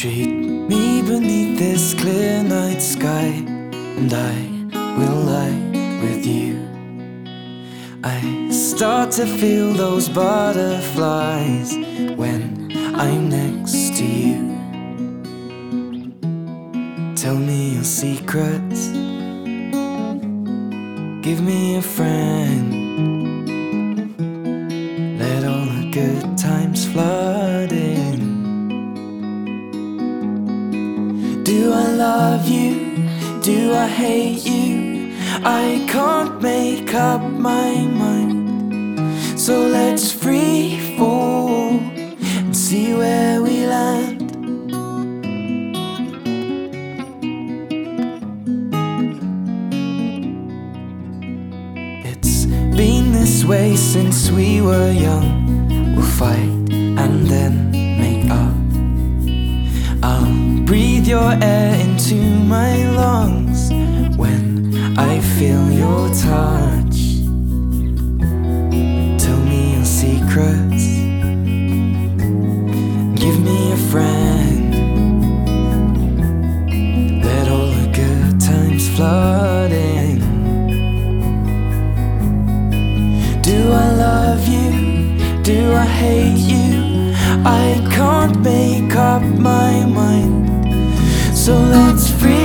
Treat me beneath this clear night sky, and I will lie with you. I start to feel those butterflies when I'm next to you. Tell me your secrets, give me a friend. Let all the good times flood in. Do I love you? Do I hate you? I can't make up my mind. So let's free fall and see where we land. It's been this way since we were young. We'll fight and then your air into my lungs when I feel your touch. Tell me your secrets. Give me a friend. Let all the good times flood in. Do I love you? Do I hate you? I can't make up my mind. So let's free.